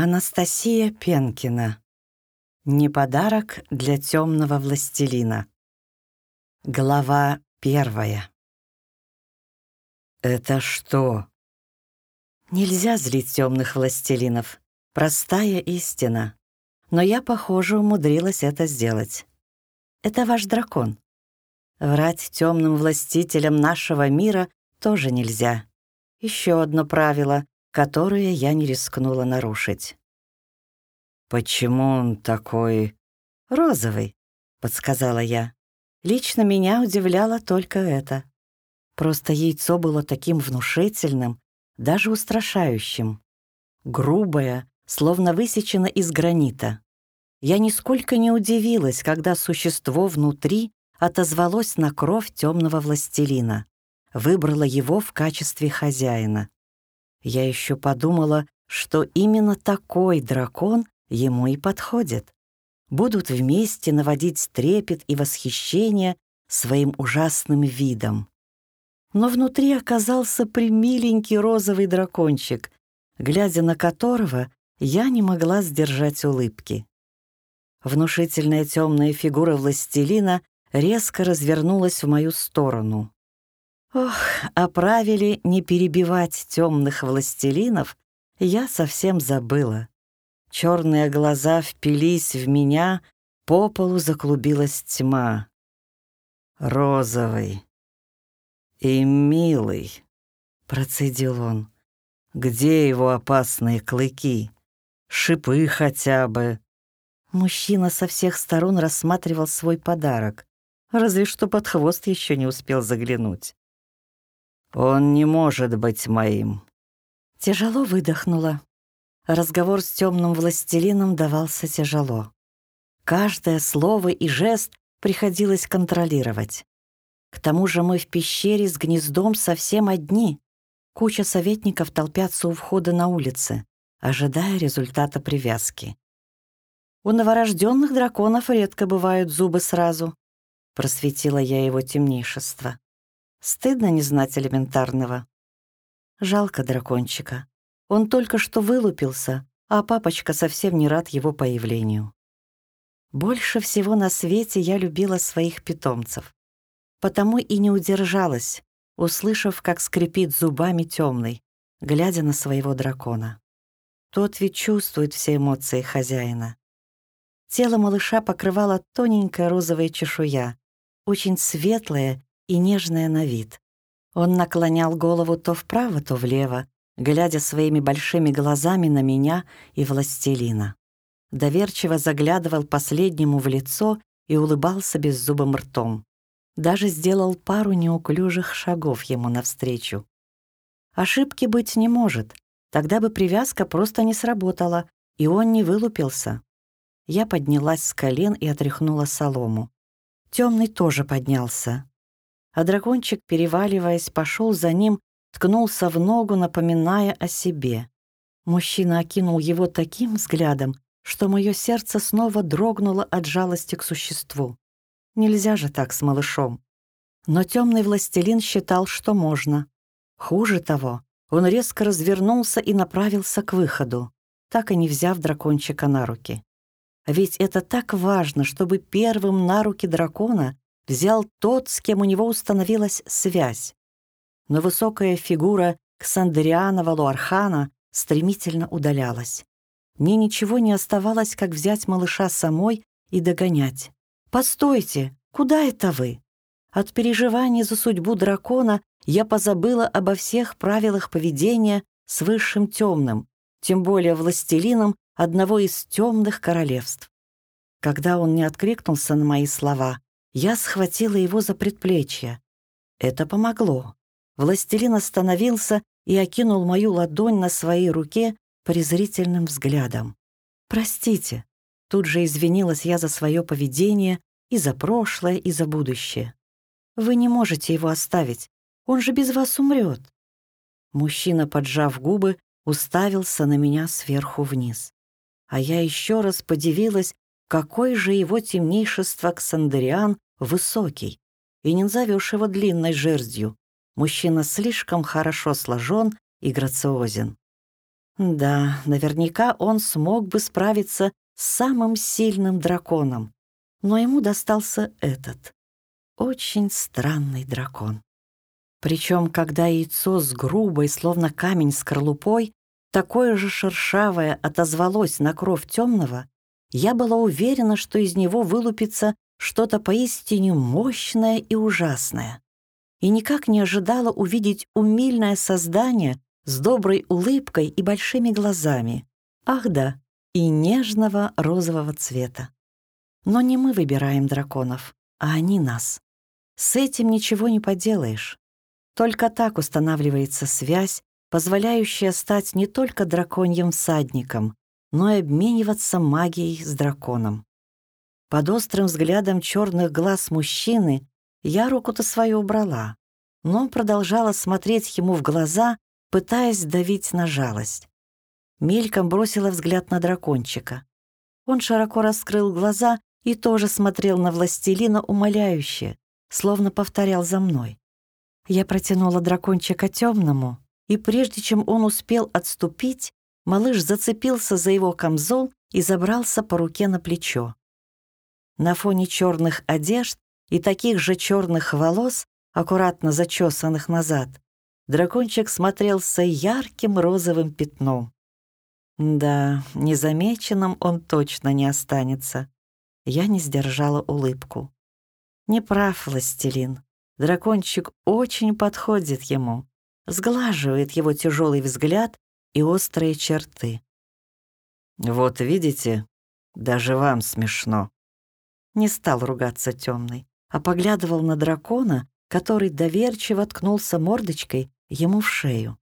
Анастасия Пенкина. Не подарок для темного властелина. Глава первая. Это что? Нельзя злить темных властелинов. Простая истина. Но я, похоже, умудрилась это сделать. Это ваш дракон. Врать темным властителям нашего мира тоже нельзя. Еще одно правило, которое я не рискнула нарушить. «Почему он такой розовый?» — подсказала я. Лично меня удивляло только это. Просто яйцо было таким внушительным, даже устрашающим. Грубое, словно высечено из гранита. Я нисколько не удивилась, когда существо внутри отозвалось на кровь темного властелина, выбрало его в качестве хозяина. Я еще подумала, что именно такой дракон ему и подходит. Будут вместе наводить трепет и восхищение своим ужасным видом. Но внутри оказался примиленький розовый дракончик, глядя на которого я не могла сдержать улыбки. Внушительная темная фигура властелина резко развернулась в мою сторону. Ох, а правили не перебивать темных властелинов я совсем забыла. Черные глаза впились в меня, по полу заклубилась тьма. «Розовый и милый», — процедил он. «Где его опасные клыки? Шипы хотя бы». Мужчина со всех сторон рассматривал свой подарок, разве что под хвост еще не успел заглянуть. «Он не может быть моим». Тяжело выдохнула. Разговор с темным властелином давался тяжело. Каждое слово и жест приходилось контролировать. К тому же мы в пещере с гнездом совсем одни. Куча советников толпятся у входа на улице, ожидая результата привязки. У новорожденных драконов редко бывают зубы сразу, просветила я его темнейшество. Стыдно не знать элементарного. Жалко дракончика. Он только что вылупился, а папочка совсем не рад его появлению. Больше всего на свете я любила своих питомцев. Потому и не удержалась, услышав, как скрипит зубами темный, глядя на своего дракона. Тот ведь чувствует все эмоции хозяина. Тело малыша покрывала тоненькая розовая чешуя, очень светлая и нежная на вид. Он наклонял голову то вправо, то влево, глядя своими большими глазами на меня и властелина. Доверчиво заглядывал последнему в лицо и улыбался беззубым ртом. Даже сделал пару неуклюжих шагов ему навстречу. Ошибки быть не может, тогда бы привязка просто не сработала, и он не вылупился. Я поднялась с колен и отряхнула солому. Темный тоже поднялся а дракончик, переваливаясь, пошел за ним, ткнулся в ногу, напоминая о себе. Мужчина окинул его таким взглядом, что мое сердце снова дрогнуло от жалости к существу. Нельзя же так с малышом. Но темный властелин считал, что можно. Хуже того, он резко развернулся и направился к выходу, так и не взяв дракончика на руки. Ведь это так важно, чтобы первым на руки дракона взял тот, с кем у него установилась связь. Но высокая фигура Ксандриана Валуархана стремительно удалялась. Мне ничего не оставалось, как взять малыша самой и догонять. «Постойте, куда это вы?» От переживаний за судьбу дракона я позабыла обо всех правилах поведения с высшим темным, тем более властелином одного из темных королевств. Когда он не откликнулся на мои слова, я схватила его за предплечье. Это помогло. Властелин остановился и окинул мою ладонь на своей руке презрительным взглядом. «Простите», — тут же извинилась я за свое поведение и за прошлое, и за будущее. «Вы не можете его оставить, он же без вас умрет». Мужчина, поджав губы, уставился на меня сверху вниз. А я еще раз подивилась, какой же его темнейшество Ксандериан высокий, и не назовешь его длинной жердью. Мужчина слишком хорошо сложен и грациозен. Да, наверняка он смог бы справиться с самым сильным драконом, но ему достался этот. Очень странный дракон. Причем, когда яйцо с грубой, словно камень скорлупой, такое же шершавое отозвалось на кровь темного, я была уверена, что из него вылупится что-то поистине мощное и ужасное. И никак не ожидала увидеть умильное создание с доброй улыбкой и большими глазами. Ах да, и нежного розового цвета. Но не мы выбираем драконов, а они нас. С этим ничего не поделаешь. Только так устанавливается связь, позволяющая стать не только драконьим всадником, но и обмениваться магией с драконом. Под острым взглядом черных глаз мужчины я руку-то свою убрала, но продолжала смотреть ему в глаза, пытаясь давить на жалость. Мельком бросила взгляд на дракончика. Он широко раскрыл глаза и тоже смотрел на властелина умоляюще, словно повторял за мной. Я протянула дракончика темному, и прежде чем он успел отступить, малыш зацепился за его камзол и забрался по руке на плечо. На фоне черных одежд и таких же черных волос, аккуратно зачесанных назад, дракончик смотрелся ярким розовым пятном. Да, незамеченным он точно не останется. Я не сдержала улыбку. Не прав, властелин. Дракончик очень подходит ему, сглаживает его тяжелый взгляд и острые черты. «Вот видите, даже вам смешно». Не стал ругаться темный, а поглядывал на дракона, который доверчиво ткнулся мордочкой ему в шею.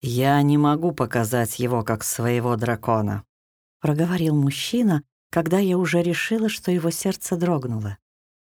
«Я не могу показать его как своего дракона», — проговорил мужчина, когда я уже решила, что его сердце дрогнуло.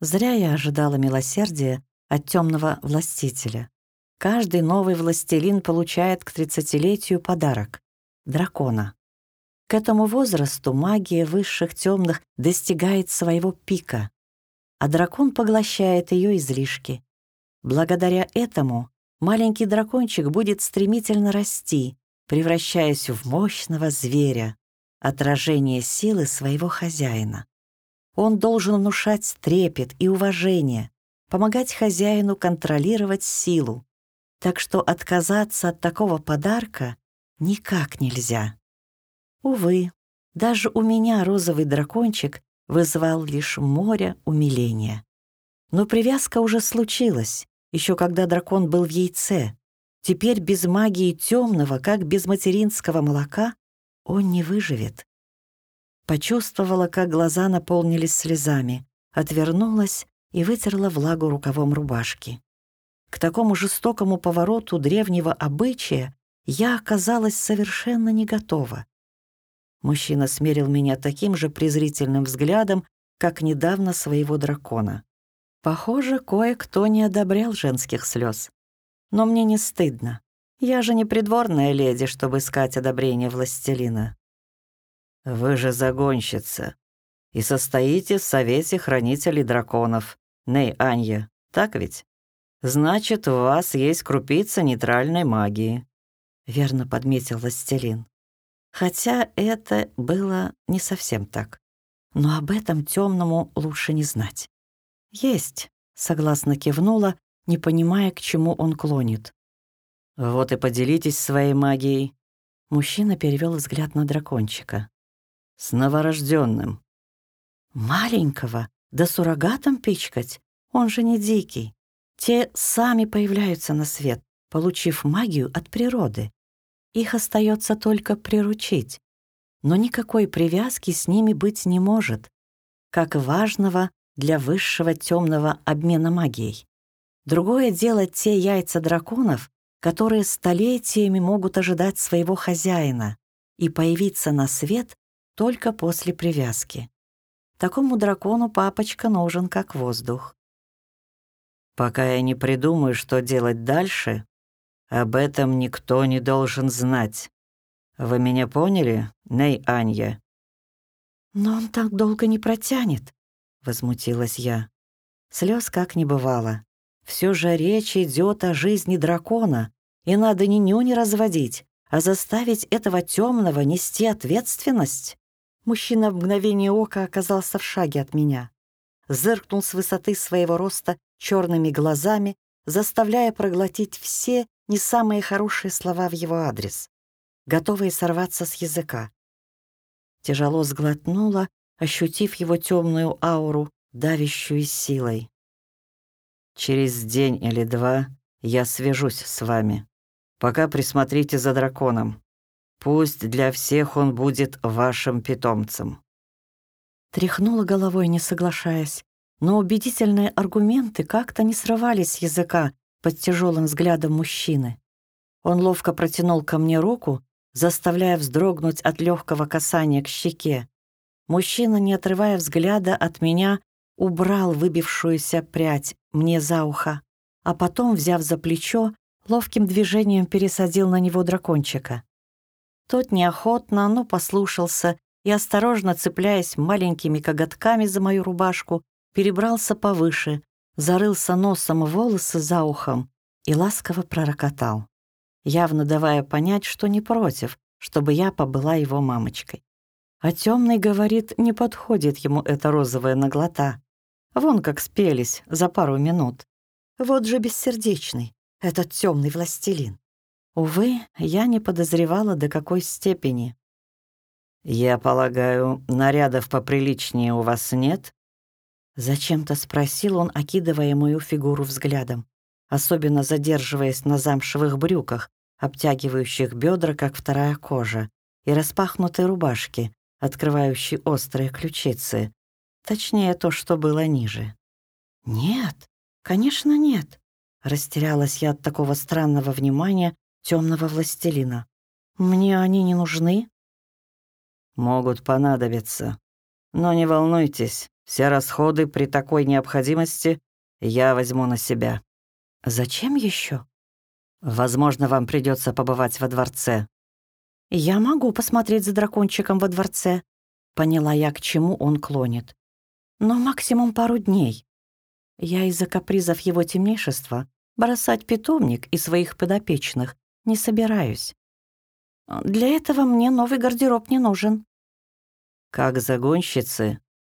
Зря я ожидала милосердия от темного властителя. Каждый новый властелин получает к тридцатилетию подарок — дракона. К этому возрасту магия высших темных достигает своего пика, а дракон поглощает ее излишки. Благодаря этому маленький дракончик будет стремительно расти, превращаясь в мощного зверя, отражение силы своего хозяина. Он должен внушать трепет и уважение, помогать хозяину контролировать силу. Так что отказаться от такого подарка никак нельзя. Увы, даже у меня розовый дракончик вызывал лишь море умиления. Но привязка уже случилась, еще когда дракон был в яйце. Теперь без магии темного, как без материнского молока, он не выживет. Почувствовала, как глаза наполнились слезами, отвернулась и вытерла влагу рукавом рубашки. К такому жестокому повороту древнего обычая я оказалась совершенно не готова. Мужчина смерил меня таким же презрительным взглядом, как недавно своего дракона. Похоже, кое-кто не одобрял женских слез. Но мне не стыдно. Я же не придворная леди, чтобы искать одобрение властелина. «Вы же загонщица и состоите в Совете Хранителей Драконов, Ней Анья, так ведь? Значит, у вас есть крупица нейтральной магии», — верно подметил властелин. Хотя это было не совсем так. Но об этом темному лучше не знать. «Есть», — согласно кивнула, не понимая, к чему он клонит. «Вот и поделитесь своей магией». Мужчина перевел взгляд на дракончика. «С новорожденным. «Маленького? Да суррогатом пичкать? Он же не дикий. Те сами появляются на свет, получив магию от природы. Их остается только приручить. Но никакой привязки с ними быть не может, как важного для высшего темного обмена магией. Другое дело те яйца драконов, которые столетиями могут ожидать своего хозяина и появиться на свет только после привязки. Такому дракону папочка нужен как воздух. Пока я не придумаю, что делать дальше, об этом никто не должен знать. Вы меня поняли, Ней Анья? Но он так долго не протянет, возмутилась я. Слез как не бывало. Все же речь идет о жизни дракона, и надо не ню не разводить, а заставить этого темного нести ответственность? Мужчина в мгновение ока оказался в шаге от меня. Зыркнул с высоты своего роста черными глазами, заставляя проглотить все не самые хорошие слова в его адрес, готовые сорваться с языка. Тяжело сглотнула, ощутив его темную ауру, давящую силой. «Через день или два я свяжусь с вами. Пока присмотрите за драконом. Пусть для всех он будет вашим питомцем». Тряхнула головой, не соглашаясь, но убедительные аргументы как-то не срывались с языка под тяжелым взглядом мужчины. Он ловко протянул ко мне руку, заставляя вздрогнуть от легкого касания к щеке. Мужчина, не отрывая взгляда от меня, убрал выбившуюся прядь мне за ухо, а потом, взяв за плечо, ловким движением пересадил на него дракончика. Тот неохотно, но послушался и, осторожно цепляясь маленькими коготками за мою рубашку, перебрался повыше, зарылся носом в волосы за ухом и ласково пророкотал явно давая понять, что не против, чтобы я побыла его мамочкой. А темный говорит, не подходит ему эта розовая наглота. Вон как спелись за пару минут. Вот же бессердечный, этот темный властелин. Увы, я не подозревала, до какой степени. «Я полагаю, нарядов поприличнее у вас нет?» Зачем-то спросил он, окидывая мою фигуру взглядом особенно задерживаясь на замшевых брюках, обтягивающих бедра, как вторая кожа, и распахнутой рубашке, открывающей острые ключицы. Точнее, то, что было ниже. «Нет, конечно, нет», — растерялась я от такого странного внимания темного властелина. «Мне они не нужны?» «Могут понадобиться. Но не волнуйтесь, все расходы при такой необходимости я возьму на себя». «Зачем еще? «Возможно, вам придется побывать во дворце». «Я могу посмотреть за дракончиком во дворце», — поняла я, к чему он клонит. «Но максимум пару дней. Я из-за капризов его темнейшества бросать питомник и своих подопечных не собираюсь. Для этого мне новый гардероб не нужен». «Как загонщицы,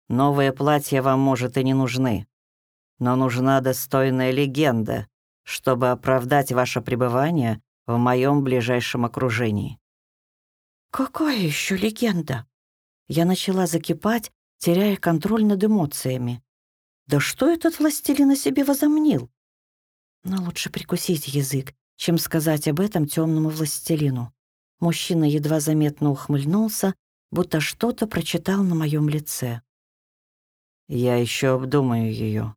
новые платья вам, может, и не нужны. Но нужна достойная легенда, чтобы оправдать ваше пребывание в моем ближайшем окружении». «Какая еще легенда?» Я начала закипать, теряя контроль над эмоциями. «Да что этот властелин о себе возомнил?» Но лучше прикусить язык, чем сказать об этом темному властелину. Мужчина едва заметно ухмыльнулся, будто что-то прочитал на моем лице. «Я еще обдумаю ее.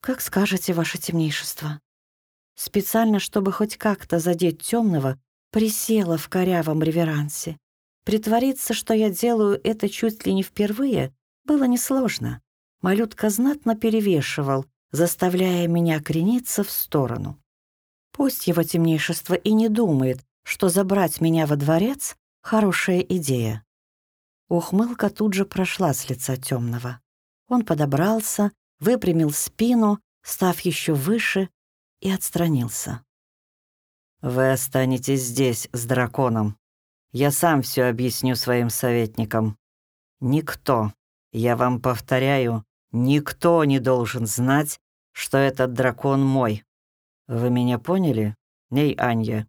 «Как скажете, ваше темнейшество». Специально, чтобы хоть как-то задеть темного, присела в корявом реверансе. Притвориться, что я делаю это чуть ли не впервые, было несложно. Малютка знатно перевешивал, заставляя меня крениться в сторону. Пусть его темнейшество и не думает, что забрать меня во дворец — хорошая идея. Ухмылка тут же прошла с лица темного. Он подобрался, выпрямил спину, став еще выше, и отстранился. «Вы останетесь здесь с драконом. Я сам все объясню своим советникам. Никто, я вам повторяю, никто не должен знать, что этот дракон мой. Вы меня поняли, ней Анья?»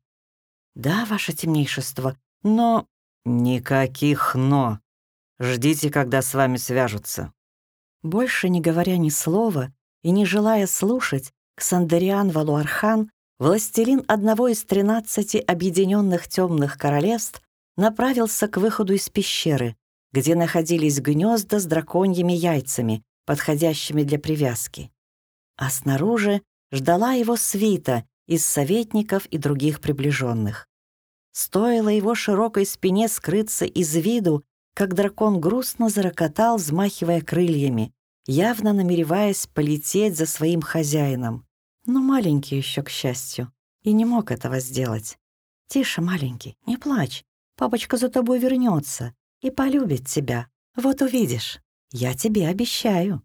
«Да, ваше темнейшество, но...» «Никаких «но». Ждите, когда с вами свяжутся». Больше не говоря ни слова и не желая слушать, Ксандериан Валуархан, властелин одного из тринадцати объединенных темных королевств, направился к выходу из пещеры, где находились гнезда с драконьими яйцами, подходящими для привязки. А снаружи ждала его свита из советников и других приближенных. Стоило его широкой спине скрыться из виду, как дракон грустно зарокотал, взмахивая крыльями, явно намереваясь полететь за своим хозяином но маленький еще, к счастью, и не мог этого сделать. «Тише, маленький, не плачь. Папочка за тобой вернется и полюбит тебя. Вот увидишь. Я тебе обещаю».